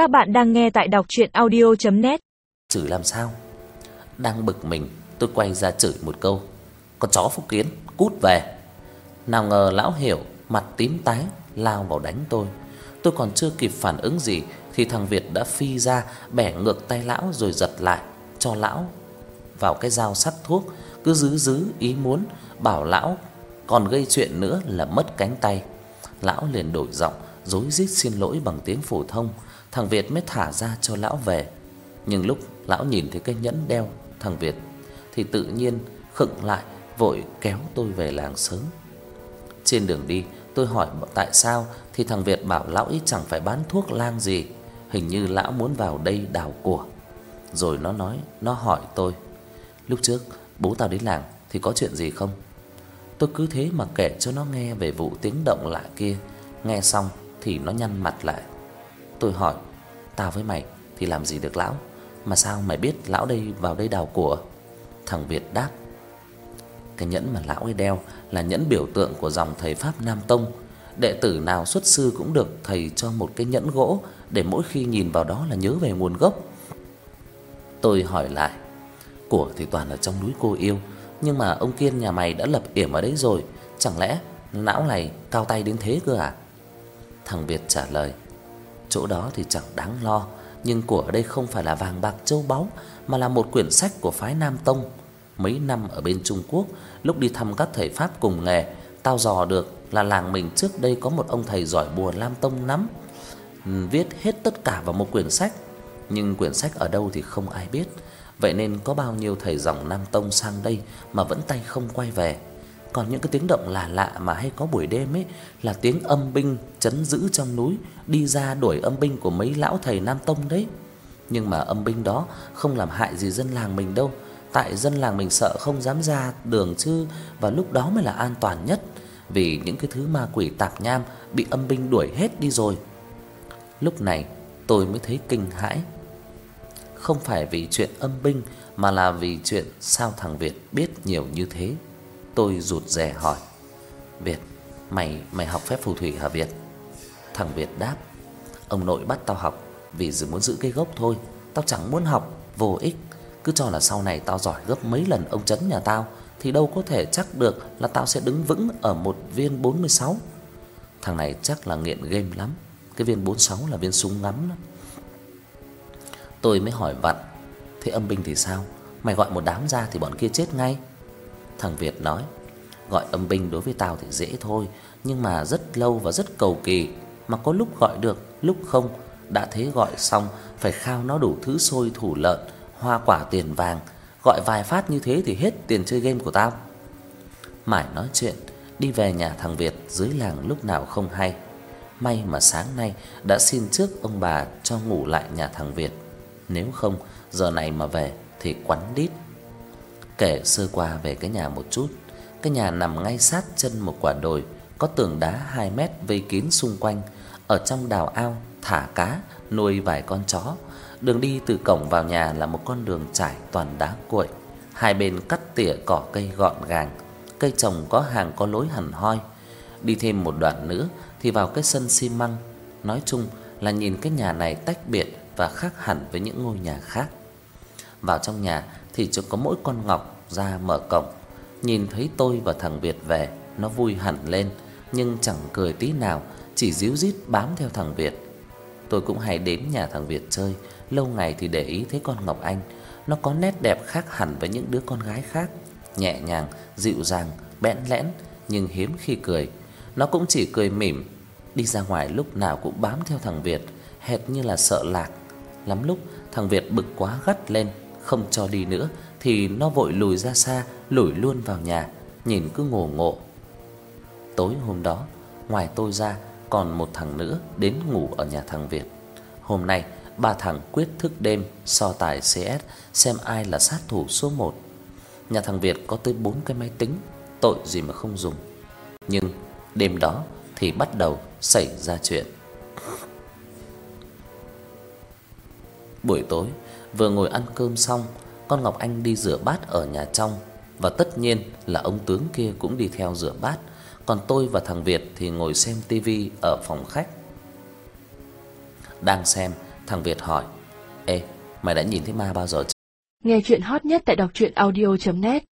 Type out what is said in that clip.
Các bạn đang nghe tại đọc audio net Chửi làm sao? Đang bực mình, tôi quay ra chửi một câu. Con chó Phúc Kiến, cút về. Nào ngờ lão hiểu, mặt tím tái lao vào đánh tôi. Tôi còn chưa kịp phản ứng gì thì thằng Việt đã phi ra bẻ ngược tay lão rồi giật lại cho lão vào cái dao sắt thuốc, cứ giữ giữ ý muốn bảo lão còn gây chuyện nữa là mất cánh tay. Lão liền đổi giọng, rối rít xin lỗi bằng tiếng phổ thông, thằng Việt mới thả ra cho lão về. Nhưng lúc lão nhìn thấy cái nhẫn đeo thằng Việt thì tự nhiên khựng lại, vội kéo tôi về làng sớm. Trên đường đi, tôi hỏi tại sao thì thằng Việt bảo lão ấy chẳng phải bán thuốc lang gì, hình như lão muốn vào đây đào của. Rồi nó nói, nó hỏi tôi, lúc trước bố tao đến làng thì có chuyện gì không? Tôi cứ thế mà kể cho nó nghe về vụ tiếng động lạ kia. Nghe xong thì nó nhăn mặt lại. Tôi hỏi, tao với mày thì làm gì được lão, mà sao mày biết lão đây vào đây đào của? Thằng Việt đáp, cái nhẫn mà lão ấy đeo là nhẫn biểu tượng của dòng thầy Pháp Nam Tông. Đệ tử nào xuất sư cũng được thầy cho một cái nhẫn gỗ để mỗi khi nhìn vào đó là nhớ về nguồn gốc. Tôi hỏi lại, của thì toàn ở trong núi cô yêu, nhưng mà ông Kiên nhà mày đã lập yểm ở đấy rồi, chẳng lẽ lão này cao tay đến thế cơ à? Thằng Việt trả lời, chỗ đó thì chẳng đáng lo, nhưng của ở đây không phải là vàng bạc châu báu mà là một quyển sách của phái Nam Tông. Mấy năm ở bên Trung Quốc, lúc đi thăm các thầy pháp cùng nghề, tao dò được là làng mình trước đây có một ông thầy giỏi bùa Lam Tông lắm, ừ, viết hết tất cả vào một quyển sách, nhưng quyển sách ở đâu thì không ai biết. Vậy nên có bao nhiêu thầy dòng Nam Tông sang đây mà vẫn tay không quay về. Còn những cái tiếng động lạ lạ mà hay có buổi đêm ấy là tiếng âm binh trấn giữ trong núi đi ra đuổi âm binh của mấy lão thầy Nam Tông đấy. Nhưng mà âm binh đó không làm hại gì dân làng mình đâu, tại dân làng mình sợ không dám ra đường chứ và lúc đó mới là an toàn nhất, vì những cái thứ ma quỷ tạp nham bị âm binh đuổi hết đi rồi. Lúc này tôi mới thấy kinh hãi. Không phải vì chuyện âm binh mà là vì chuyện sao thằng Việt biết nhiều như thế. Tôi rụt rè hỏi: "Việt, mày mày học phép phù thủy hả Việt?" Thằng Việt đáp: "Ông nội bắt tao học vì chỉ muốn giữ cái gốc thôi, tao chẳng muốn học, vô ích, cứ cho là sau này tao giỏi gấp mấy lần ông trấn nhà tao thì đâu có thể chắc được là tao sẽ đứng vững ở một viên 46. Thằng này chắc là nghiện game lắm, cái viên 46 là viên súng ngắm đó." Tôi mới hỏi vặn, "Thế âm binh thì sao? Mày gọi một đám ra thì bọn kia chết ngay." Thằng Việt nói, "Gọi âm binh đối với tao thì dễ thôi, nhưng mà rất lâu và rất cầu kỳ, mà có lúc gọi được, lúc không, đã thế gọi xong phải khao nó đủ thứ xôi thủ lợn, hoa quả tiền vàng, gọi vài phát như thế thì hết tiền chơi game của tao." Mãi nói chuyện, đi về nhà thằng Việt dưới làng lúc nào không hay. May mà sáng nay đã xin trước ông bà cho ngủ lại nhà thằng Việt, nếu không giờ này mà về thì quắn đít. Kể sơ qua về cái nhà một chút, cái nhà nằm ngay sát chân một quả đồi, có tường đá 2 mét vây kín xung quanh, ở trong đào ao thả cá, nuôi vài con chó. Đường đi từ cổng vào nhà là một con đường trải toàn đá cuội, hai bên cắt tỉa cỏ cây gọn gàng, cây trồng có hàng có lối hẳn hoi. Đi thêm một đoạn nữa thì vào cái sân xi măng, nói chung là nhìn cái nhà này tách biệt và khác hẳn với những ngôi nhà khác. Vào trong nhà thì chỉ có mỗi con Ngọc ra mở cổng, nhìn thấy tôi và thằng Việt về, nó vui hẳn lên, nhưng chẳng cười tí nào, chỉ díu dít bám theo thằng Việt. Tôi cũng hay đến nhà thằng Việt chơi, lâu ngày thì để ý thấy con Ngọc Anh, nó có nét đẹp khác hẳn với những đứa con gái khác, nhẹ nhàng, dịu dàng, bẽn lẽn nhưng hiếm khi cười. Nó cũng chỉ cười mỉm, đi ra ngoài lúc nào cũng bám theo thằng Việt, hệt như là sợ lạc. Lắm lúc thằng Việt bực quá gắt lên, không cho đi nữa thì nó vội lùi ra xa, lủi luôn vào nhà, nhìn cứ ngổ ngộ. Tối hôm đó, ngoài tôi ra còn một thằng nữa đến ngủ ở nhà thằng Việt. Hôm nay ba thằng quyết thức đêm so tài CS xem ai là sát thủ số 1. Nhà thằng Việt có tới 4 cái máy tính, tội gì mà không dùng. Nhưng đêm đó thì bắt đầu xảy ra chuyện. Buổi tối, vừa ngồi ăn cơm xong, con Ngọc Anh đi rửa bát ở nhà trong và tất nhiên là ông tướng kia cũng đi theo rửa bát, còn tôi và thằng Việt thì ngồi xem tivi ở phòng khách. Đang xem Thằng Việt hỏi: "Ê, mày đã nhìn thấy ma bao giờ chưa?" Nghe truyện hot nhất tại doctruyenaudio.net